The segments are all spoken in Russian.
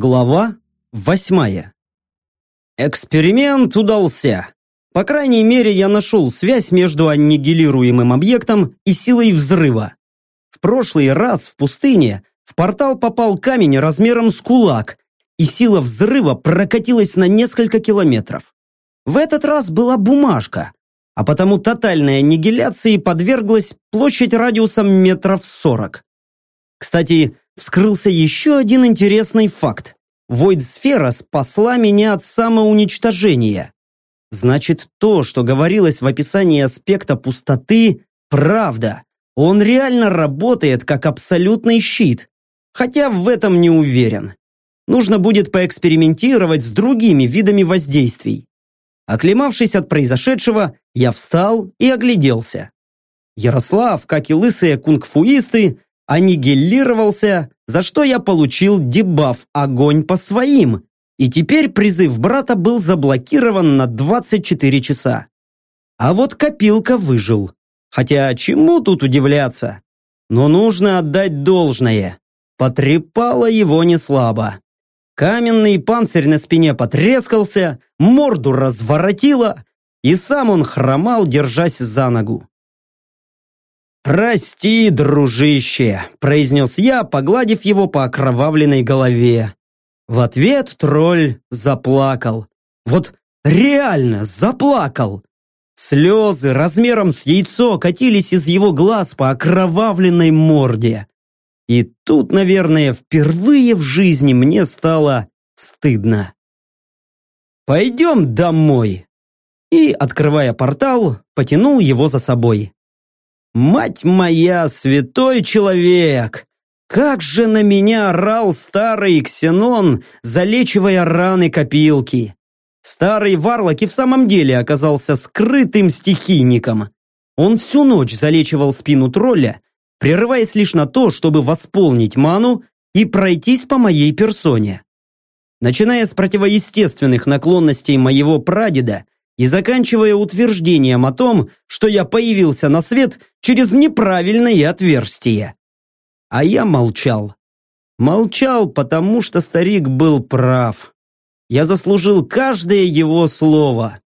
Глава восьмая. Эксперимент удался. По крайней мере, я нашел связь между аннигилируемым объектом и силой взрыва. В прошлый раз в пустыне в портал попал камень размером с кулак, и сила взрыва прокатилась на несколько километров. В этот раз была бумажка, а потому тотальной аннигиляции подверглась площадь радиусом метров сорок. Кстати, вскрылся еще один интересный факт. Войд-сфера спасла меня от самоуничтожения. Значит, то, что говорилось в описании аспекта пустоты, правда. Он реально работает как абсолютный щит. Хотя в этом не уверен. Нужно будет поэкспериментировать с другими видами воздействий. Оклемавшись от произошедшего, я встал и огляделся. Ярослав, как и лысые кунг-фуисты, аннигилировался, за что я получил дебаф «Огонь по своим», и теперь призыв брата был заблокирован на 24 часа. А вот копилка выжил. Хотя чему тут удивляться? Но нужно отдать должное. Потрепало его не слабо. Каменный панцирь на спине потрескался, морду разворотило, и сам он хромал, держась за ногу. «Прости, дружище», – произнес я, погладив его по окровавленной голове. В ответ тролль заплакал. Вот реально заплакал. Слезы размером с яйцо катились из его глаз по окровавленной морде. И тут, наверное, впервые в жизни мне стало стыдно. «Пойдем домой!» И, открывая портал, потянул его за собой. Мать моя, святой человек! Как же на меня орал старый Ксенон, залечивая раны копилки! Старый Варлок и в самом деле оказался скрытым стихийником. Он всю ночь залечивал спину тролля, прерываясь лишь на то, чтобы восполнить ману и пройтись по моей персоне. Начиная с противоестественных наклонностей моего прадеда и заканчивая утверждением о том, что я появился на свет через неправильное отверстие. А я молчал. Молчал, потому что старик был прав. Я заслужил каждое его слово.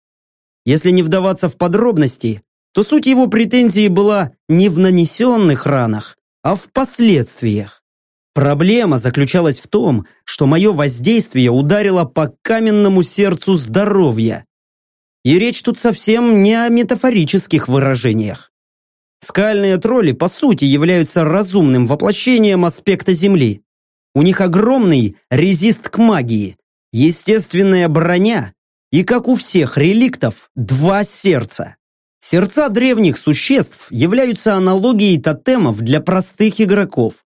Если не вдаваться в подробности, то суть его претензии была не в нанесенных ранах, а в последствиях. Проблема заключалась в том, что мое воздействие ударило по каменному сердцу здоровья, и речь тут совсем не о метафорических выражениях. Скальные тролли, по сути, являются разумным воплощением аспекта Земли. У них огромный резист к магии, естественная броня и, как у всех реликтов, два сердца. Сердца древних существ являются аналогией тотемов для простых игроков.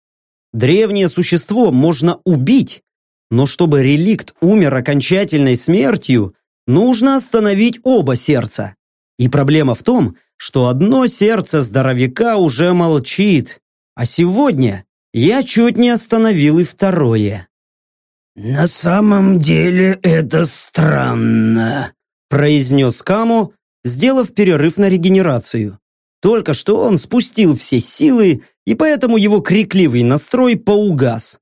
Древнее существо можно убить, но чтобы реликт умер окончательной смертью, нужно остановить оба сердца. И проблема в том, что одно сердце здоровяка уже молчит, а сегодня я чуть не остановил и второе. «На самом деле это странно», произнес Каму, сделав перерыв на регенерацию. Только что он спустил все силы, и поэтому его крикливый настрой поугас.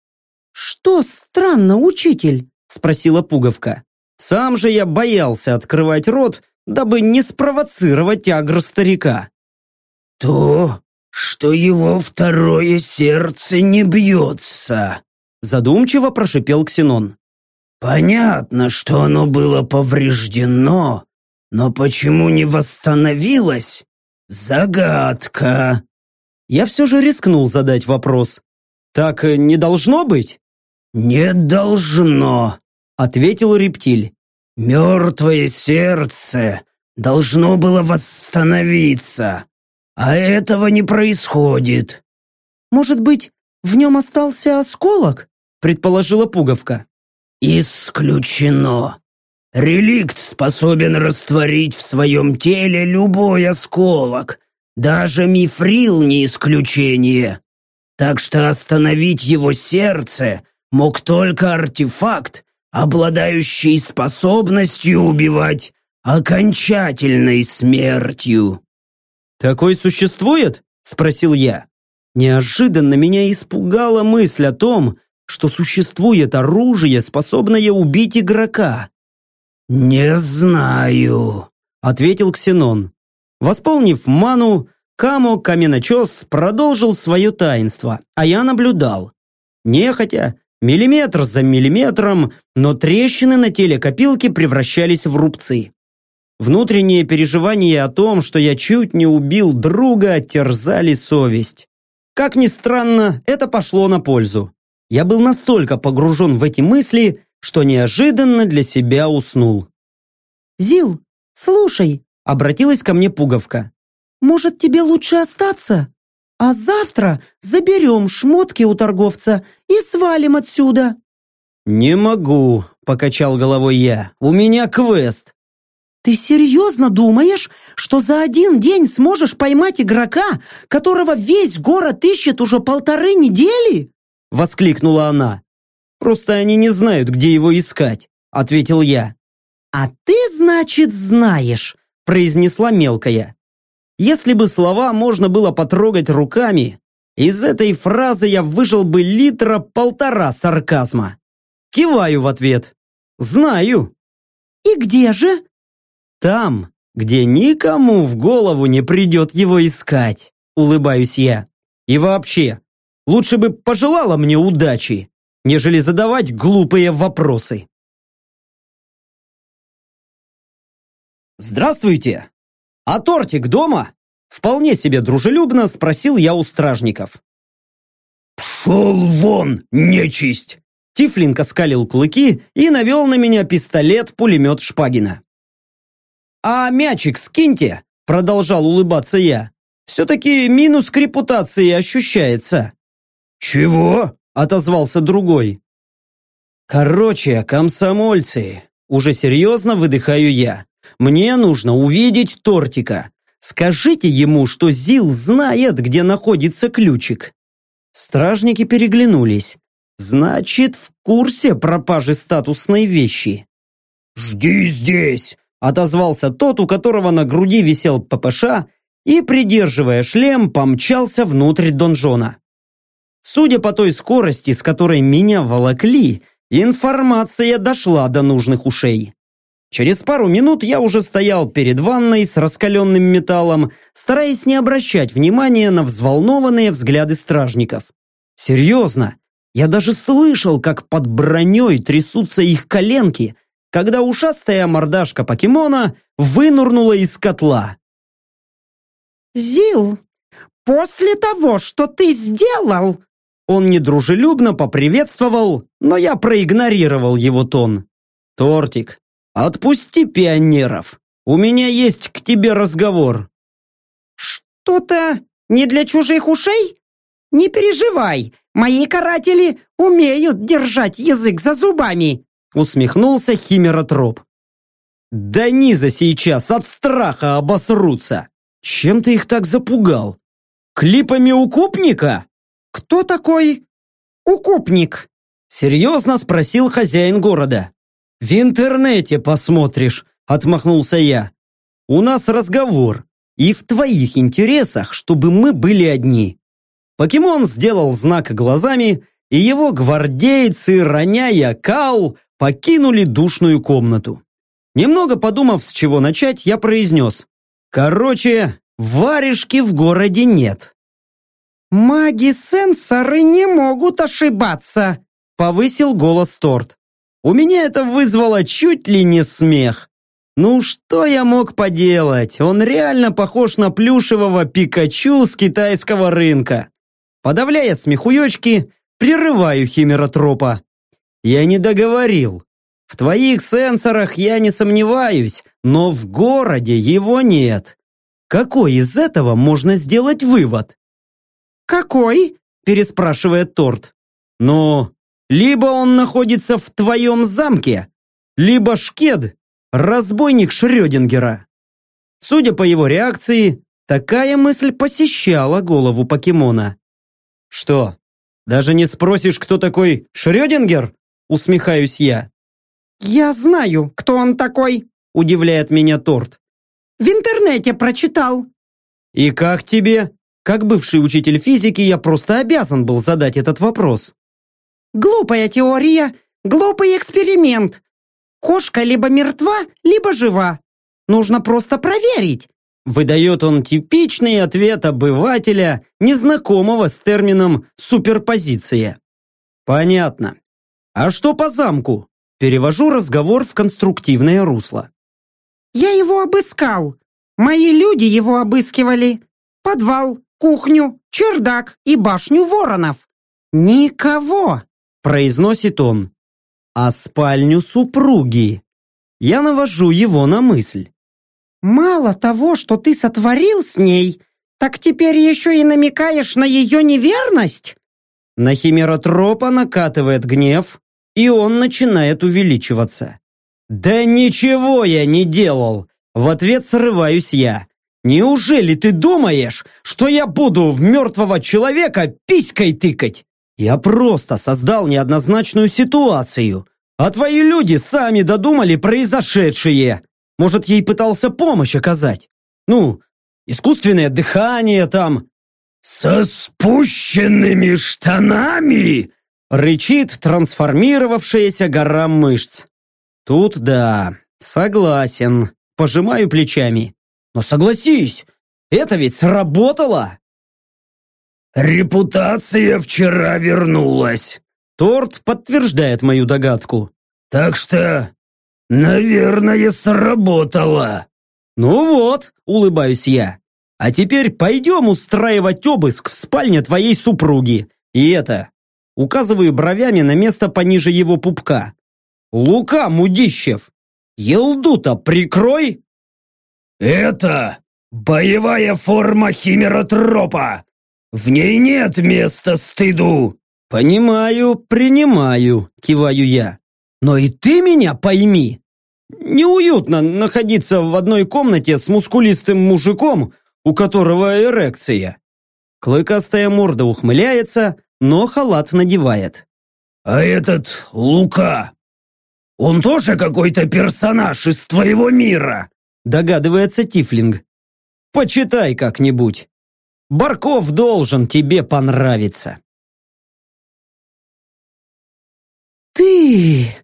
«Что странно, учитель?» спросила пуговка. Сам же я боялся открывать рот, дабы не спровоцировать агр старика. «То, что его второе сердце не бьется», задумчиво прошипел Ксенон. «Понятно, что оно было повреждено, но почему не восстановилось? Загадка». Я все же рискнул задать вопрос. «Так не должно быть?» «Не должно», ответил рептиль. «Мертвое сердце должно было восстановиться, а этого не происходит». «Может быть, в нем остался осколок?» предположила пуговка. «Исключено. Реликт способен растворить в своем теле любой осколок, даже мифрил не исключение. Так что остановить его сердце мог только артефакт, обладающий способностью убивать окончательной смертью». «Такой существует?» – спросил я. Неожиданно меня испугала мысль о том, что существует оружие, способное убить игрока? «Не знаю», — ответил Ксенон. Восполнив ману, Камо Каменочес продолжил свое таинство, а я наблюдал. Нехотя, миллиметр за миллиметром, но трещины на теле копилки превращались в рубцы. Внутренние переживания о том, что я чуть не убил друга, терзали совесть. Как ни странно, это пошло на пользу. Я был настолько погружен в эти мысли, что неожиданно для себя уснул. «Зил, слушай», — обратилась ко мне пуговка. «Может, тебе лучше остаться? А завтра заберем шмотки у торговца и свалим отсюда». «Не могу», — покачал головой я. «У меня квест». «Ты серьезно думаешь, что за один день сможешь поймать игрока, которого весь город ищет уже полторы недели?» Воскликнула она. «Просто они не знают, где его искать», ответил я. «А ты, значит, знаешь», произнесла мелкая. Если бы слова можно было потрогать руками, из этой фразы я выжил бы литра полтора сарказма. Киваю в ответ. «Знаю». «И где же?» Там, где никому в голову не придет его искать, улыбаюсь я. И вообще, лучше бы пожелала мне удачи, нежели задавать глупые вопросы. «Здравствуйте! А тортик дома?» Вполне себе дружелюбно спросил я у стражников. «Пшел вон, нечисть!» Тифлинг оскалил клыки и навел на меня пистолет-пулемет Шпагина. «А мячик скиньте!» – продолжал улыбаться я. «Все-таки минус к репутации ощущается». «Чего?» – отозвался другой. «Короче, комсомольцы!» – уже серьезно выдыхаю я. «Мне нужно увидеть тортика. Скажите ему, что Зил знает, где находится ключик». Стражники переглянулись. «Значит, в курсе пропажи статусной вещи». «Жди здесь!» Отозвался тот, у которого на груди висел ППШ, и, придерживая шлем, помчался внутрь донжона. Судя по той скорости, с которой меня волокли, информация дошла до нужных ушей. Через пару минут я уже стоял перед ванной с раскаленным металлом, стараясь не обращать внимания на взволнованные взгляды стражников. Серьезно, я даже слышал, как под броней трясутся их коленки – когда ушастая мордашка покемона вынурнула из котла. «Зил, после того, что ты сделал...» Он недружелюбно поприветствовал, но я проигнорировал его тон. «Тортик, отпусти пионеров. У меня есть к тебе разговор». «Что-то не для чужих ушей? Не переживай, мои каратели умеют держать язык за зубами усмехнулся химеротроп. Да низа сейчас от страха обосрутся. Чем ты их так запугал? Клипами укупника? Кто такой укупник? Серьезно спросил хозяин города. В интернете посмотришь, отмахнулся я. У нас разговор, и в твоих интересах, чтобы мы были одни. Покемон сделал знак глазами, и его гвардейцы, роняя кал, покинули душную комнату. Немного подумав, с чего начать, я произнес. Короче, варежки в городе нет. «Маги-сенсоры не могут ошибаться», — повысил голос Торт. У меня это вызвало чуть ли не смех. Ну что я мог поделать? Он реально похож на плюшевого Пикачу с китайского рынка. Подавляя смехуёчки, прерываю химеротропа. Я не договорил. В твоих сенсорах я не сомневаюсь, но в городе его нет. Какой из этого можно сделать вывод? Какой? переспрашивает Торт. Ну, либо он находится в твоем замке, либо Шкед – разбойник Шрёдингера. Судя по его реакции, такая мысль посещала голову покемона. Что, даже не спросишь, кто такой Шрёдингер? усмехаюсь я. «Я знаю, кто он такой», – удивляет меня торт. «В интернете прочитал». «И как тебе?» Как бывший учитель физики, я просто обязан был задать этот вопрос. Глупая теория, глупый эксперимент. Кошка либо мертва, либо жива. Нужно просто проверить. Выдает он типичный ответ обывателя, незнакомого с термином «суперпозиция». Понятно. А что по замку? Перевожу разговор в конструктивное русло. Я его обыскал. Мои люди его обыскивали. Подвал, кухню, чердак и башню воронов. Никого, произносит он. А спальню супруги? Я навожу его на мысль. Мало того, что ты сотворил с ней, так теперь еще и намекаешь на ее неверность? На химеротропа накатывает гнев, и он начинает увеличиваться. «Да ничего я не делал!» В ответ срываюсь я. «Неужели ты думаешь, что я буду в мертвого человека писькой тыкать? Я просто создал неоднозначную ситуацию, а твои люди сами додумали произошедшее. Может, ей пытался помощь оказать? Ну, искусственное дыхание там». «Со спущенными штанами?» Рычит трансформировавшаяся гора мышц. Тут да, согласен. Пожимаю плечами. Но согласись, это ведь сработало. Репутация вчера вернулась. Торт подтверждает мою догадку. Так что, наверное, сработало. Ну вот, улыбаюсь я. А теперь пойдем устраивать обыск в спальне твоей супруги. И это, указываю бровями на место пониже его пупка. Лука Мудищев, елду-то прикрой! Это боевая форма химеротропа. В ней нет места стыду. Понимаю, принимаю, киваю я. Но и ты меня пойми. Неуютно находиться в одной комнате с мускулистым мужиком, у которого эрекция. Клыкастая морда ухмыляется, но халат надевает. «А этот Лука, он тоже какой-то персонаж из твоего мира?» Догадывается Тифлинг. «Почитай как-нибудь. Барков должен тебе понравиться». «Ты...»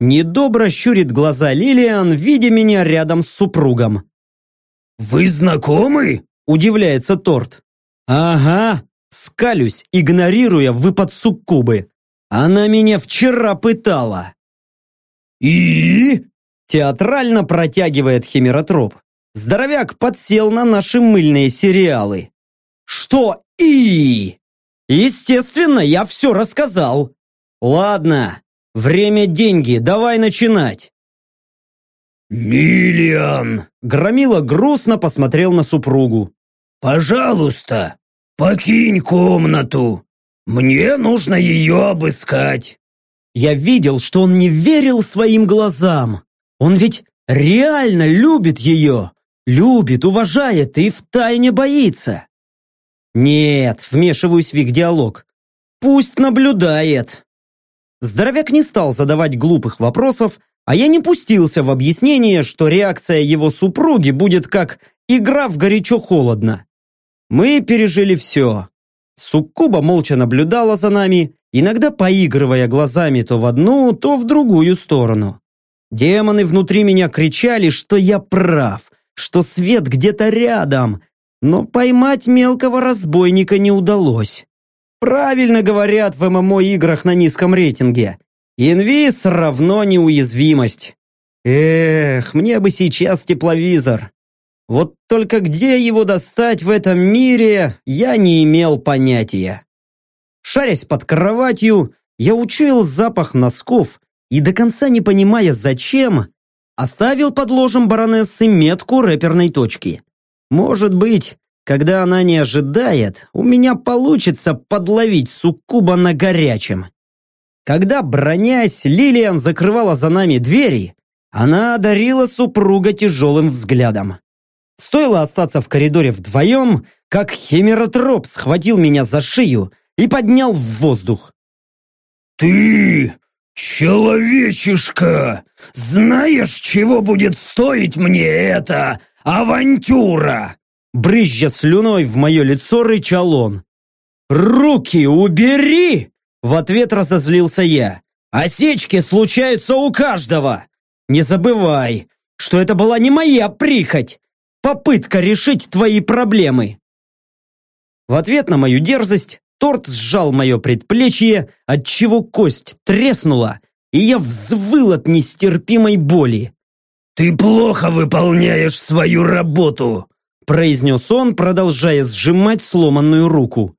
Недобро щурит глаза Лилиан, видя меня рядом с супругом. «Вы знакомы?» – удивляется Торт. «Ага», – скалюсь, игнорируя выпад суккубы. «Она меня вчера пытала». «И?» – театрально протягивает химеротроп. Здоровяк подсел на наши мыльные сериалы. «Что «и»?» Естественно, я все рассказал. Ладно, время деньги, давай начинать. «Лилиан!» Громила грустно посмотрел на супругу. «Пожалуйста, покинь комнату. Мне нужно ее обыскать». Я видел, что он не верил своим глазам. Он ведь реально любит ее. Любит, уважает и втайне боится. Нет, вмешиваюсь в их диалог. Пусть наблюдает. Здоровяк не стал задавать глупых вопросов, а я не пустился в объяснение, что реакция его супруги будет как игра в горячо-холодно. Мы пережили все. Суккуба молча наблюдала за нами, иногда поигрывая глазами то в одну, то в другую сторону. Демоны внутри меня кричали, что я прав, что свет где-то рядом, но поймать мелкого разбойника не удалось. Правильно говорят в ММО-играх на низком рейтинге. Инвиз равно неуязвимость. Эх, мне бы сейчас тепловизор. Вот только где его достать в этом мире, я не имел понятия. Шарясь под кроватью, я учуял запах носков и до конца не понимая зачем, оставил под ложем баронессы метку рэперной точки. Может быть, когда она не ожидает, у меня получится подловить суккуба на горячем. Когда, бронясь, Лилиан закрывала за нами двери, она одарила супруга тяжелым взглядом. Стоило остаться в коридоре вдвоем, как химеротроп схватил меня за шею и поднял в воздух. «Ты, человечишка, знаешь, чего будет стоить мне эта авантюра?» Брызжа слюной в мое лицо рычал он. «Руки убери!» В ответ разозлился я. Осечки случаются у каждого. Не забывай, что это была не моя прихоть. Попытка решить твои проблемы. В ответ на мою дерзость торт сжал мое предплечье, отчего кость треснула, и я взвыл от нестерпимой боли. «Ты плохо выполняешь свою работу!» произнес он, продолжая сжимать сломанную руку.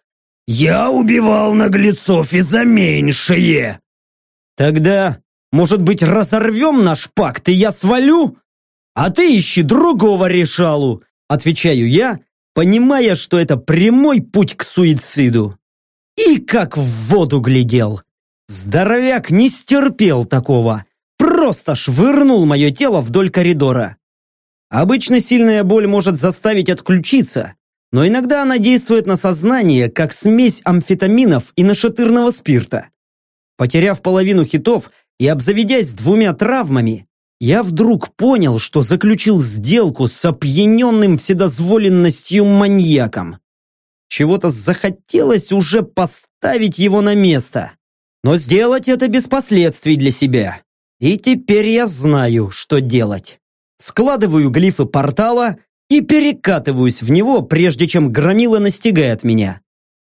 «Я убивал наглецов и за меньшее!» «Тогда, может быть, разорвем наш пакт, и я свалю? А ты ищи другого решалу!» Отвечаю я, понимая, что это прямой путь к суициду. И как в воду глядел. Здоровяк не стерпел такого. Просто швырнул мое тело вдоль коридора. Обычно сильная боль может заставить отключиться, но иногда она действует на сознание, как смесь амфетаминов и нашатырного спирта. Потеряв половину хитов и обзаведясь двумя травмами, я вдруг понял, что заключил сделку с опьяненным вседозволенностью маньяком. Чего-то захотелось уже поставить его на место. Но сделать это без последствий для себя. И теперь я знаю, что делать складываю глифы портала и перекатываюсь в него, прежде чем громила настигает меня.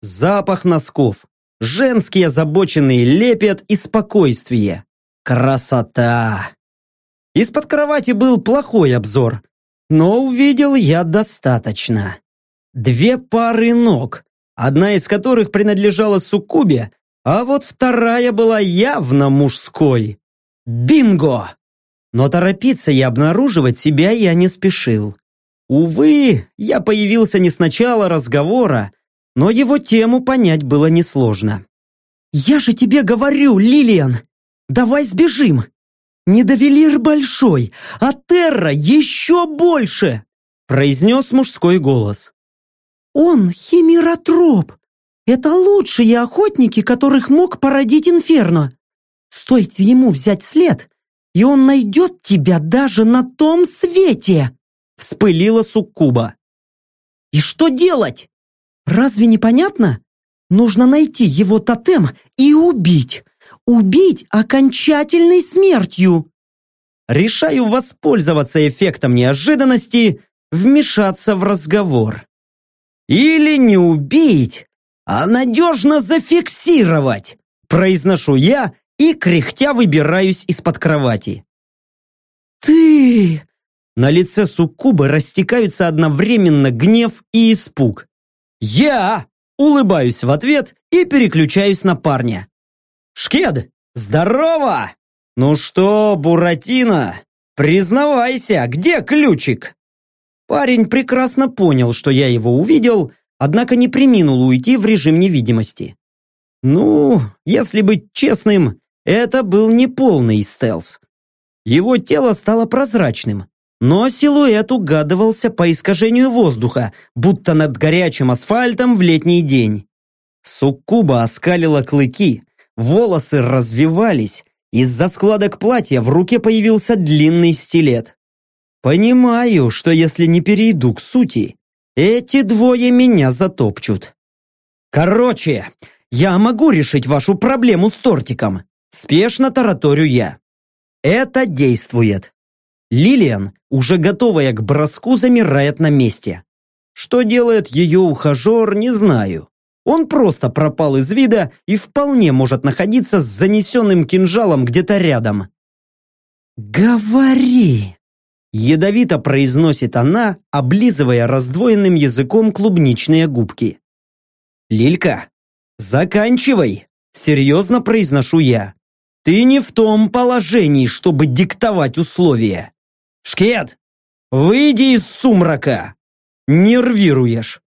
Запах носков, женский озабоченный лепет и спокойствие. Красота! Из-под кровати был плохой обзор, но увидел я достаточно. Две пары ног, одна из которых принадлежала Суккубе, а вот вторая была явно мужской. Бинго! Но торопиться и обнаруживать себя я не спешил. Увы, я появился не с начала разговора, но его тему понять было несложно. «Я же тебе говорю, Лилиан, давай сбежим! Недовелир большой, а Терра еще больше!» произнес мужской голос. «Он химеротроп. Это лучшие охотники, которых мог породить Инферно. Стоит ему взять след, и он найдет тебя даже на том свете!» Вспылила Суккуба. «И что делать? Разве не понятно? Нужно найти его тотем и убить. Убить окончательной смертью!» Решаю воспользоваться эффектом неожиданности, вмешаться в разговор. Или не убить, а надежно зафиксировать, произношу я и, кряхтя, выбираюсь из-под кровати. «Ты!» На лице суккубы растекаются одновременно гнев и испуг. «Я!» Улыбаюсь в ответ и переключаюсь на парня. «Шкед, здорово! Ну что, Буратино, признавайся, где ключик?» Парень прекрасно понял, что я его увидел, однако не приминул уйти в режим невидимости. Ну, если быть честным, это был не полный стелс. Его тело стало прозрачным, но силуэт угадывался по искажению воздуха, будто над горячим асфальтом в летний день. Суккуба оскалила клыки, волосы развивались, из-за складок платья в руке появился длинный стилет. Понимаю, что если не перейду к сути, эти двое меня затопчут. Короче, я могу решить вашу проблему с тортиком. Спешно тараторю я. Это действует. Лилиан, уже готовая к броску, замирает на месте. Что делает ее ухажер, не знаю. Он просто пропал из вида и вполне может находиться с занесенным кинжалом где-то рядом. «Говори!» Ядовито произносит она, облизывая раздвоенным языком клубничные губки. «Лилька, заканчивай!» Серьезно произношу я. Ты не в том положении, чтобы диктовать условия. Шкет, выйди из сумрака. Нервируешь.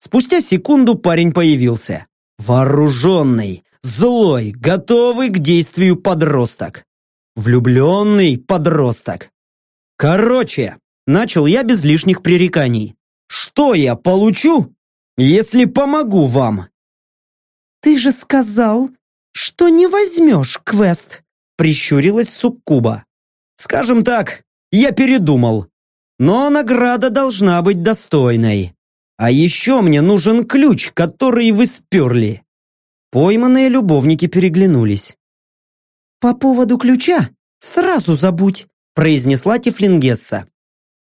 Спустя секунду парень появился. Вооруженный, злой, готовый к действию подросток. Влюбленный подросток. Короче, начал я без лишних пререканий. Что я получу, если помогу вам? Ты же сказал, что не возьмешь квест?» Прищурилась Суккуба. «Скажем так, я передумал. Но награда должна быть достойной. А еще мне нужен ключ, который вы сперли. Пойманные любовники переглянулись. «По поводу ключа сразу забудь», произнесла Тифлингесса.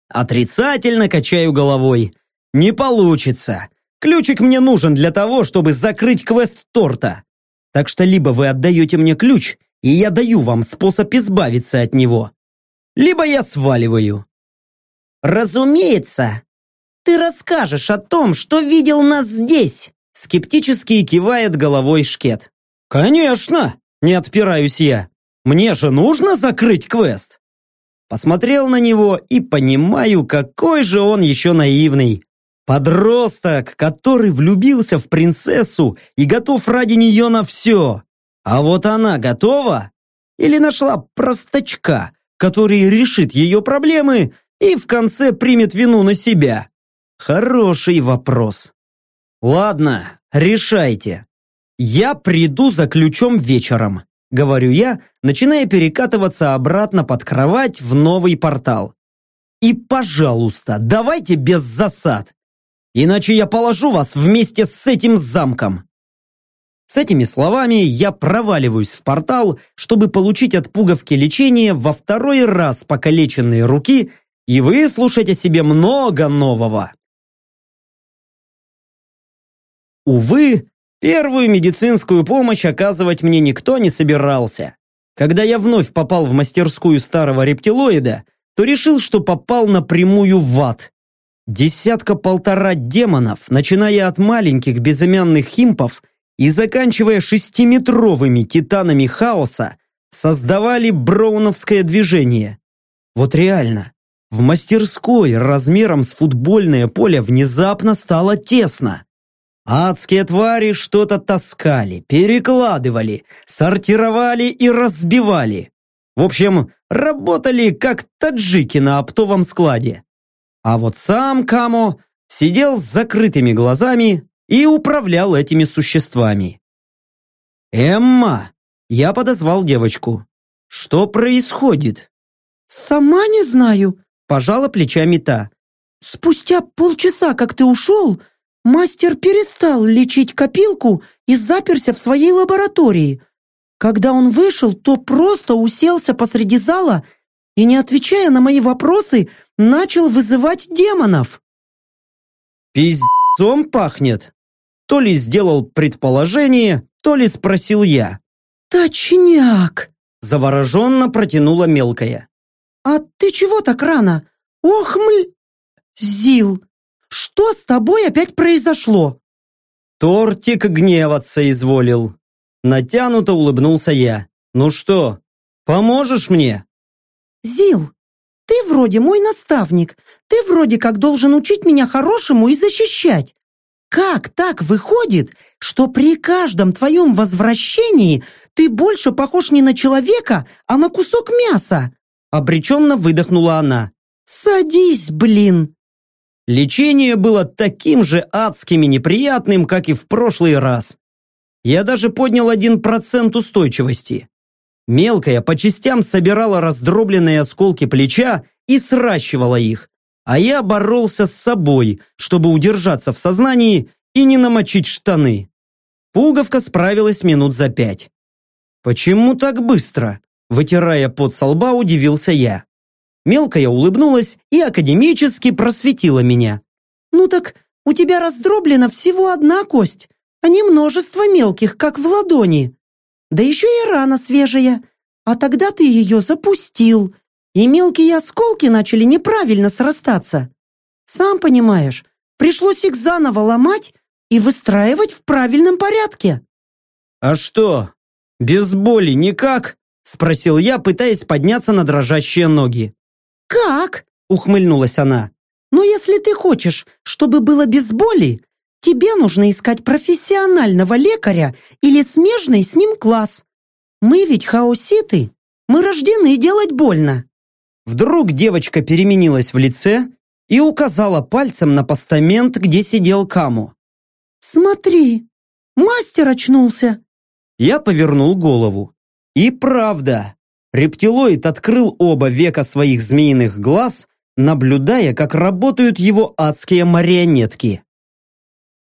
Отрицательно качаю головой. Не получится. Ключик мне нужен для того, чтобы закрыть квест торта. Так что либо вы отдаете мне ключ, и я даю вам способ избавиться от него, либо я сваливаю. Разумеется. Ты расскажешь о том, что видел нас здесь, скептически кивает головой Шкет. Конечно, не отпираюсь я. Мне же нужно закрыть квест. Посмотрел на него и понимаю, какой же он еще наивный. Подросток, который влюбился в принцессу и готов ради нее на все. А вот она готова? Или нашла простачка, который решит ее проблемы и в конце примет вину на себя? Хороший вопрос. Ладно, решайте. Я приду за ключом вечером, говорю я, начиная перекатываться обратно под кровать в новый портал. И, пожалуйста, давайте без засад. Иначе я положу вас вместе с этим замком. С этими словами я проваливаюсь в портал, чтобы получить от пуговки лечение во второй раз покалеченные руки и выслушать о себе много нового. Увы, первую медицинскую помощь оказывать мне никто не собирался. Когда я вновь попал в мастерскую старого рептилоида, то решил, что попал напрямую в ад. Десятка-полтора демонов, начиная от маленьких безымянных химпов и заканчивая шестиметровыми титанами хаоса, создавали броуновское движение. Вот реально, в мастерской размером с футбольное поле внезапно стало тесно. Адские твари что-то таскали, перекладывали, сортировали и разбивали. В общем, работали как таджики на оптовом складе. А вот сам Камо сидел с закрытыми глазами и управлял этими существами. «Эмма!» Я подозвал девочку. «Что происходит?» «Сама не знаю», – пожала плечами та. «Спустя полчаса, как ты ушел, мастер перестал лечить копилку и заперся в своей лаборатории. Когда он вышел, то просто уселся посреди зала и, не отвечая на мои вопросы, начал вызывать демонов. «Пиздцом пахнет?» То ли сделал предположение, то ли спросил я. «Точняк!» Завороженно протянула мелкая. «А ты чего так рано? Ох, мль... Зил, что с тобой опять произошло?» Тортик гневаться изволил. Натянуто улыбнулся я. «Ну что, поможешь мне?» «Зил, ты вроде мой наставник. Ты вроде как должен учить меня хорошему и защищать. Как так выходит, что при каждом твоем возвращении ты больше похож не на человека, а на кусок мяса?» Обреченно выдохнула она. «Садись, блин!» Лечение было таким же адским и неприятным, как и в прошлый раз. Я даже поднял один процент устойчивости. Мелкая по частям собирала раздробленные осколки плеча и сращивала их, а я боролся с собой, чтобы удержаться в сознании и не намочить штаны. Пуговка справилась минут за пять. «Почему так быстро?» Вытирая пот со лба, удивился я. Мелкая улыбнулась и академически просветила меня. «Ну так у тебя раздроблена всего одна кость, а не множество мелких, как в ладони. Да еще и рана свежая. А тогда ты ее запустил, и мелкие осколки начали неправильно срастаться. Сам понимаешь, пришлось их заново ломать и выстраивать в правильном порядке. «А что, без боли никак?» – спросил я, пытаясь подняться на дрожащие ноги. «Как?» – ухмыльнулась она. «Но если ты хочешь, чтобы было без боли, Тебе нужно искать профессионального лекаря или смежный с ним класс. Мы ведь хаоситы. Мы рождены делать больно. Вдруг девочка переменилась в лице и указала пальцем на постамент, где сидел Каму. «Смотри, мастер очнулся!» Я повернул голову. И правда, рептилоид открыл оба века своих змеиных глаз, наблюдая, как работают его адские марионетки.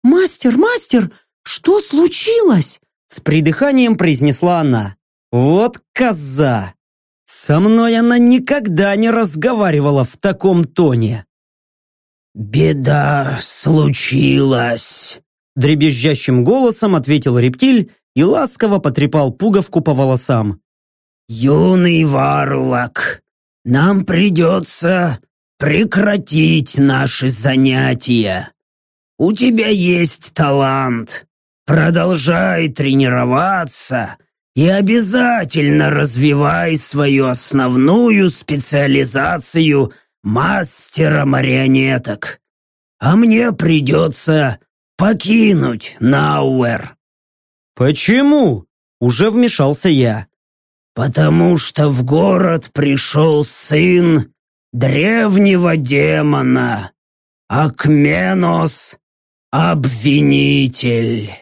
«Мастер, мастер, что случилось?» С придыханием произнесла она. Вот коза! Со мной она никогда не разговаривала в таком тоне. «Беда случилась», — дребезжащим голосом ответил рептиль и ласково потрепал пуговку по волосам. «Юный варлок, нам придется прекратить наши занятия. У тебя есть талант. Продолжай тренироваться и обязательно развивай свою основную специализацию мастера марионеток. А мне придется покинуть Науэр. Почему? Уже вмешался я. Потому что в город пришел сын древнего демона, Акменос Обвинитель.